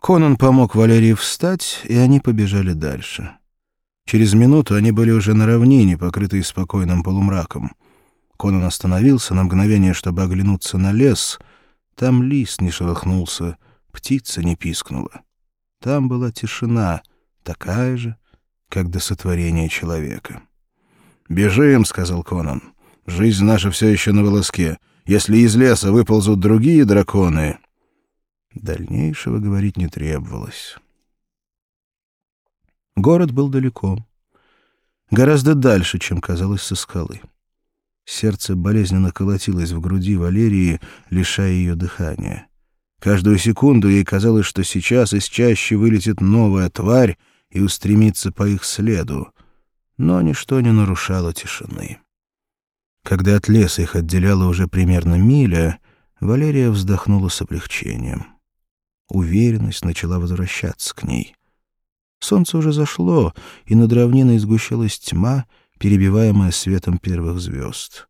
Конан помог Валерии встать, и они побежали дальше. Через минуту они были уже на равнине, покрытой спокойным полумраком. Конан остановился на мгновение, чтобы оглянуться на лес. Там лист не шелохнулся, птица не пискнула. Там была тишина, такая же, как до сотворения человека. «Бежим», — сказал Конан. «Жизнь наша все еще на волоске. Если из леса выползут другие драконы...» Дальнейшего говорить не требовалось. Город был далеко. Гораздо дальше, чем казалось со скалы. Сердце болезненно колотилось в груди Валерии, лишая ее дыхания. Каждую секунду ей казалось, что сейчас из чаще вылетит новая тварь и устремится по их следу. Но ничто не нарушало тишины. Когда от леса их отделяла уже примерно миля, Валерия вздохнула с облегчением. Уверенность начала возвращаться к ней. Солнце уже зашло, и над равниной сгущалась тьма, перебиваемая светом первых звезд.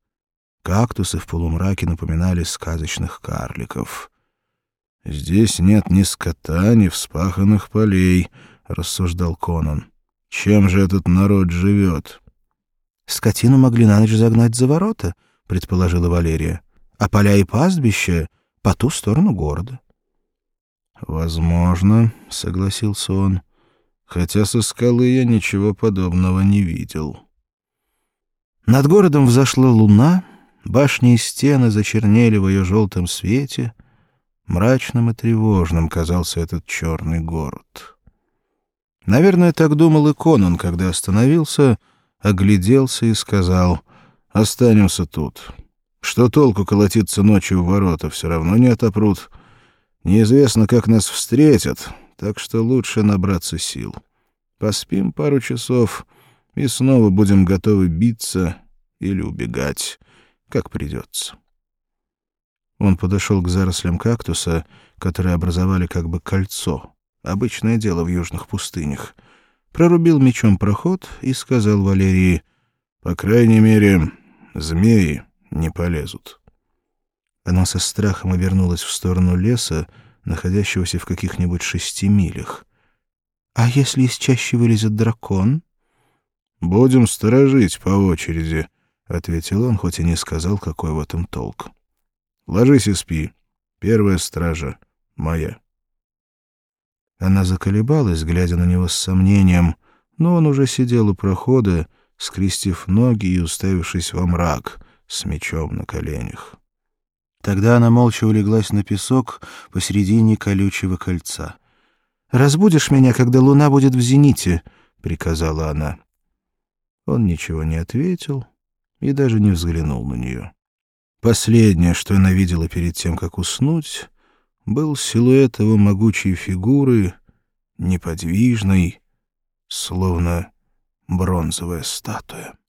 Кактусы в полумраке напоминали сказочных карликов. «Здесь нет ни скота, ни вспаханных полей», — рассуждал Конан. «Чем же этот народ живет?» «Скотину могли на ночь загнать за ворота», — предположила Валерия. «А поля и пастбища по ту сторону города». «Возможно», — согласился он, — «хотя со скалы я ничего подобного не видел». Над городом взошла луна, башни и стены зачернели в ее желтом свете, мрачным и тревожным казался этот черный город. Наверное, так думал и Конан, когда остановился, огляделся и сказал «Останемся тут. Что толку колотиться ночью в ворота, все равно не отопрут». Неизвестно, как нас встретят, так что лучше набраться сил. Поспим пару часов и снова будем готовы биться или убегать, как придется. Он подошел к зарослям кактуса, которые образовали как бы кольцо, обычное дело в южных пустынях, прорубил мечом проход и сказал Валерии, «По крайней мере, змеи не полезут». Она со страхом обернулась в сторону леса, находящегося в каких-нибудь шести милях. «А если из чаще вылезет дракон?» «Будем сторожить по очереди», — ответил он, хоть и не сказал, какой в этом толк. «Ложись и спи. Первая стража моя». Она заколебалась, глядя на него с сомнением, но он уже сидел у прохода, скрестив ноги и уставившись во мрак, с мечом на коленях. Тогда она молча улеглась на песок посредине колючего кольца. «Разбудишь меня, когда луна будет в зените», — приказала она. Он ничего не ответил и даже не взглянул на нее. Последнее, что она видела перед тем, как уснуть, был силуэт его могучей фигуры, неподвижной, словно бронзовая статуя.